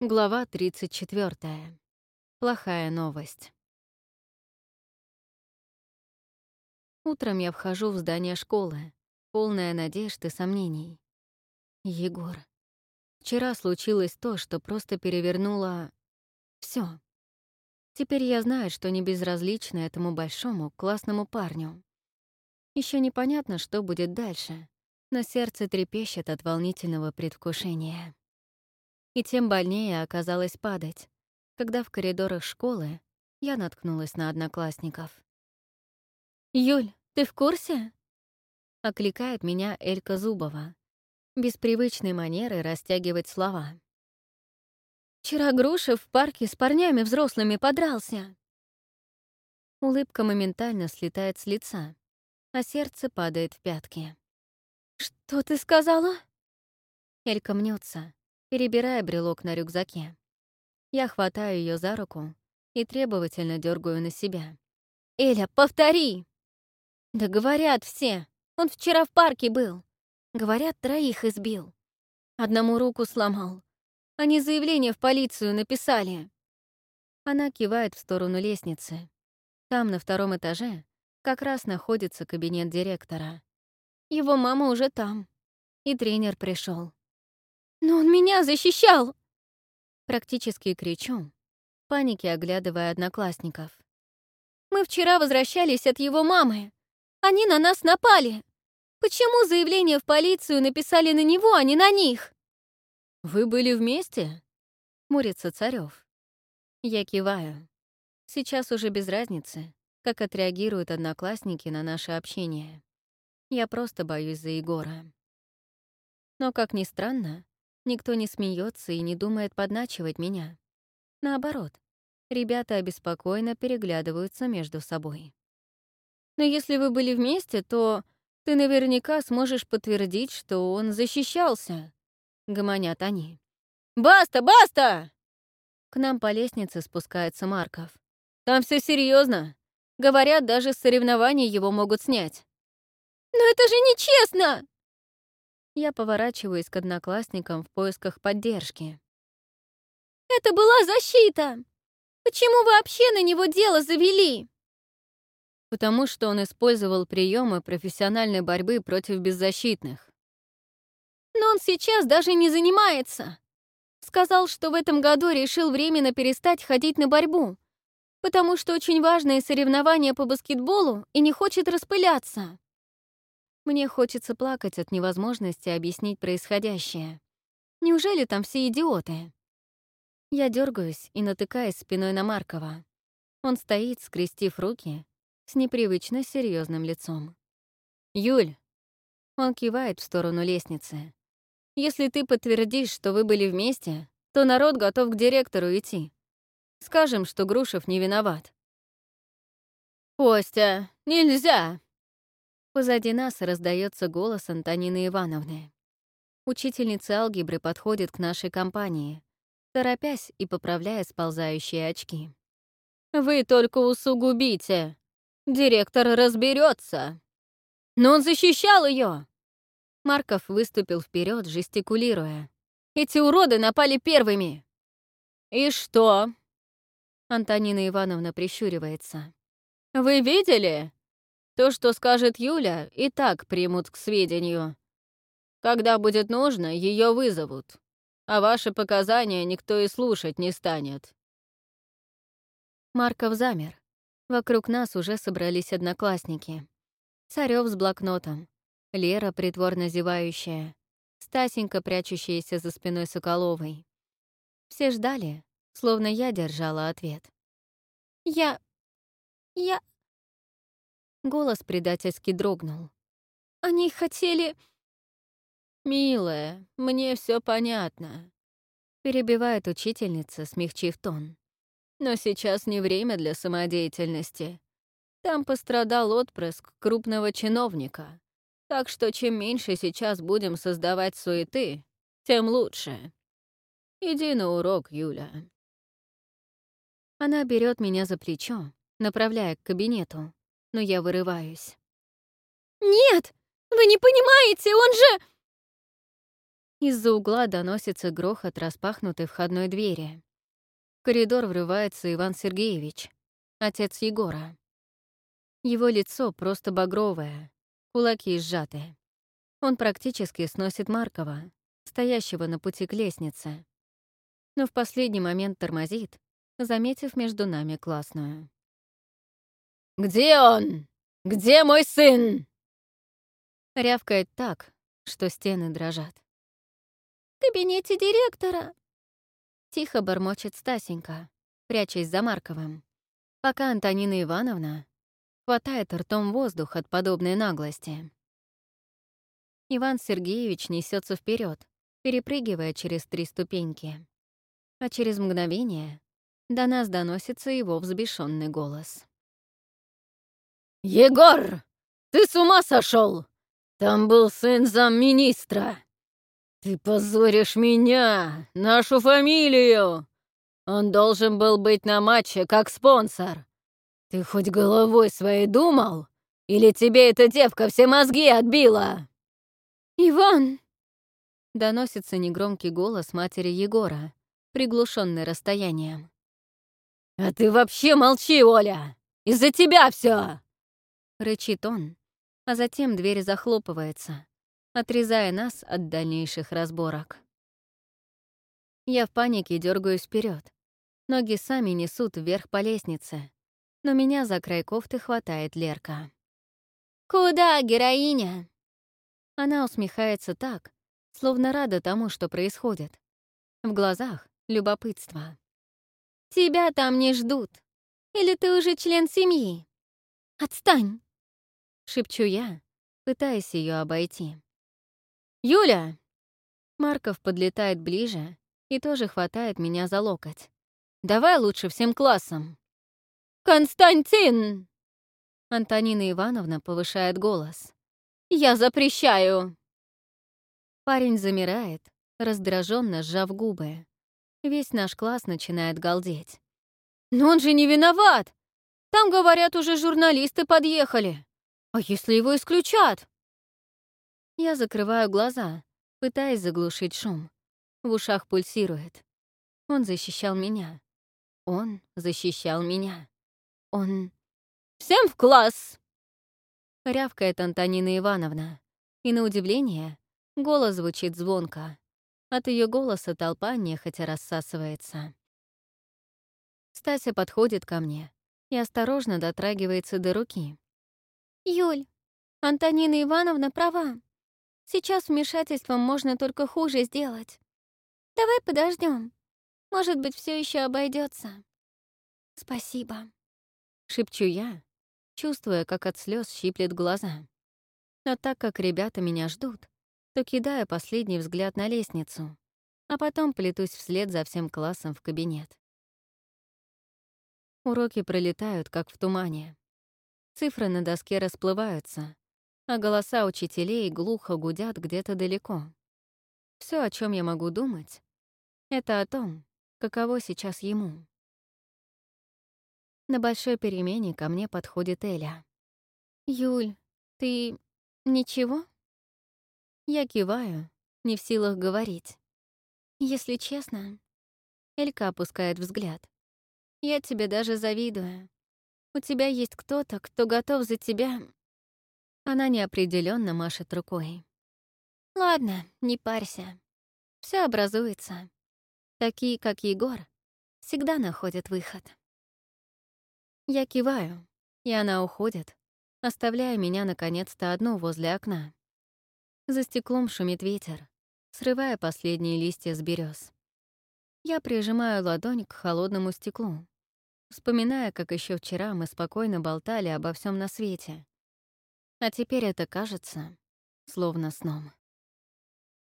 Глава 34. Плохая новость. Утром я вхожу в здание школы, полная надежд и сомнений. Егор. Вчера случилось то, что просто перевернуло... все. Теперь я знаю, что не безразлична этому большому, классному парню. Еще непонятно, что будет дальше, но сердце трепещет от волнительного предвкушения. И тем больнее оказалось падать, когда в коридорах школы я наткнулась на одноклассников. «Юль, ты в курсе?» — окликает меня Элька Зубова, без привычной манеры растягивать слова. «Вчера Грушев в парке с парнями взрослыми подрался». Улыбка моментально слетает с лица, а сердце падает в пятки. «Что ты сказала?» Элька мнется, перебирая брелок на рюкзаке. Я хватаю ее за руку и требовательно дергаю на себя. «Эля, повтори!» «Да говорят все. Он вчера в парке был. Говорят, троих избил. Одному руку сломал. Они заявление в полицию написали». Она кивает в сторону лестницы. Там, на втором этаже, как раз находится кабинет директора. Его мама уже там. И тренер пришел. «Но он меня защищал!» Практически кричу, в панике оглядывая одноклассников. «Мы вчера возвращались от его мамы. Они на нас напали. Почему заявление в полицию написали на него, а не на них?» «Вы были вместе?» — мурится Царёв. Я киваю. Сейчас уже без разницы, как отреагируют одноклассники на наше общение. Я просто боюсь за Егора. Но, как ни странно, Никто не смеется и не думает подначивать меня. Наоборот, ребята обеспокоенно переглядываются между собой. Но если вы были вместе, то ты наверняка сможешь подтвердить, что он защищался. Гомонят они. «Баста, баста!» К нам по лестнице спускается Марков. «Там все серьезно. Говорят, даже с его могут снять». «Но это же нечестно!» Я поворачиваюсь к одноклассникам в поисках поддержки. «Это была защита! Почему вообще на него дело завели?» «Потому что он использовал приемы профессиональной борьбы против беззащитных». «Но он сейчас даже не занимается!» Сказал, что в этом году решил временно перестать ходить на борьбу, потому что очень важное соревнование по баскетболу и не хочет распыляться. Мне хочется плакать от невозможности объяснить происходящее. Неужели там все идиоты? Я дергаюсь и натыкаюсь спиной на Маркова. Он стоит, скрестив руки, с непривычно серьезным лицом. «Юль!» Он кивает в сторону лестницы. «Если ты подтвердишь, что вы были вместе, то народ готов к директору идти. Скажем, что Грушев не виноват». «Костя, нельзя!» Позади нас раздается голос Антонины Ивановны. Учительница алгебры подходит к нашей компании, торопясь и поправляя сползающие очки. «Вы только усугубите! Директор разберется. Но он защищал ее! Марков выступил вперед, жестикулируя. «Эти уроды напали первыми!» «И что?» Антонина Ивановна прищуривается. «Вы видели? То, что скажет Юля, и так примут к сведению. Когда будет нужно, ее вызовут, а ваши показания никто и слушать не станет. Марков замер. Вокруг нас уже собрались одноклассники. Царёв с блокнотом, Лера, притворно зевающая, Стасенька, прячущаяся за спиной Соколовой. Все ждали, словно я держала ответ. «Я... я...» Голос предательски дрогнул. «Они хотели...» «Милая, мне все понятно», — перебивает учительница, смягчив тон. «Но сейчас не время для самодеятельности. Там пострадал отпрыск крупного чиновника. Так что чем меньше сейчас будем создавать суеты, тем лучше. Иди на урок, Юля». Она берет меня за плечо, направляя к кабинету но я вырываюсь. «Нет! Вы не понимаете, он же...» Из-за угла доносится грохот распахнутой входной двери. В коридор врывается Иван Сергеевич, отец Егора. Его лицо просто багровое, кулаки сжаты. Он практически сносит Маркова, стоящего на пути к лестнице. Но в последний момент тормозит, заметив между нами классную. «Где он? Где мой сын?» Рявкает так, что стены дрожат. «В кабинете директора!» Тихо бормочет Стасенька, прячась за Марковым, пока Антонина Ивановна хватает ртом воздух от подобной наглости. Иван Сергеевич несется вперед, перепрыгивая через три ступеньки. А через мгновение до нас доносится его взбешенный голос. «Егор, ты с ума сошел? Там был сын замминистра. Ты позоришь меня, нашу фамилию. Он должен был быть на матче как спонсор. Ты хоть головой своей думал? Или тебе эта девка все мозги отбила?» «Иван!» — доносится негромкий голос матери Егора, приглушенный расстоянием. «А ты вообще молчи, Оля! Из-за тебя все! Рычит он, а затем дверь захлопывается, отрезая нас от дальнейших разборок. Я в панике дергаюсь вперед. Ноги сами несут вверх по лестнице, но меня за край кофты хватает Лерка. «Куда, героиня?» Она усмехается так, словно рада тому, что происходит. В глазах — любопытство. «Тебя там не ждут. Или ты уже член семьи? Отстань!» Шепчу я, пытаясь ее обойти. «Юля!» Марков подлетает ближе и тоже хватает меня за локоть. «Давай лучше всем классом!» «Константин!» Антонина Ивановна повышает голос. «Я запрещаю!» Парень замирает, раздраженно сжав губы. Весь наш класс начинает галдеть. «Но он же не виноват! Там, говорят, уже журналисты подъехали!» А если его исключат? Я закрываю глаза, пытаясь заглушить шум. В ушах пульсирует. Он защищал меня. Он защищал меня. Он... «Всем в класс!» Рявкает Антонина Ивановна. И на удивление, голос звучит звонко. От ее голоса толпа нехотя рассасывается. Стася подходит ко мне и осторожно дотрагивается до руки. «Юль, Антонина Ивановна права. Сейчас вмешательством можно только хуже сделать. Давай подождем. Может быть, все еще обойдется. Спасибо. Шепчу я, чувствуя, как от слез щиплет глаза. Но так как ребята меня ждут, то кидаю последний взгляд на лестницу, а потом плетусь вслед за всем классом в кабинет. Уроки пролетают, как в тумане. Цифры на доске расплываются, а голоса учителей глухо гудят где-то далеко. Все, о чем я могу думать, это о том, каково сейчас ему. На большой перемене ко мне подходит Эля. «Юль, ты... ничего?» Я киваю, не в силах говорить. «Если честно...» Элька опускает взгляд. «Я тебе даже завидую. У тебя есть кто-то, кто готов за тебя...» Она неопределенно машет рукой. «Ладно, не парься. Все образуется. Такие, как Егор, всегда находят выход». Я киваю, и она уходит, оставляя меня наконец-то одну возле окна. За стеклом шумит ветер, срывая последние листья с берез. Я прижимаю ладонь к холодному стеклу, вспоминая, как еще вчера мы спокойно болтали обо всем на свете. А теперь это кажется словно сном.